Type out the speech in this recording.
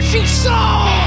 what you saw.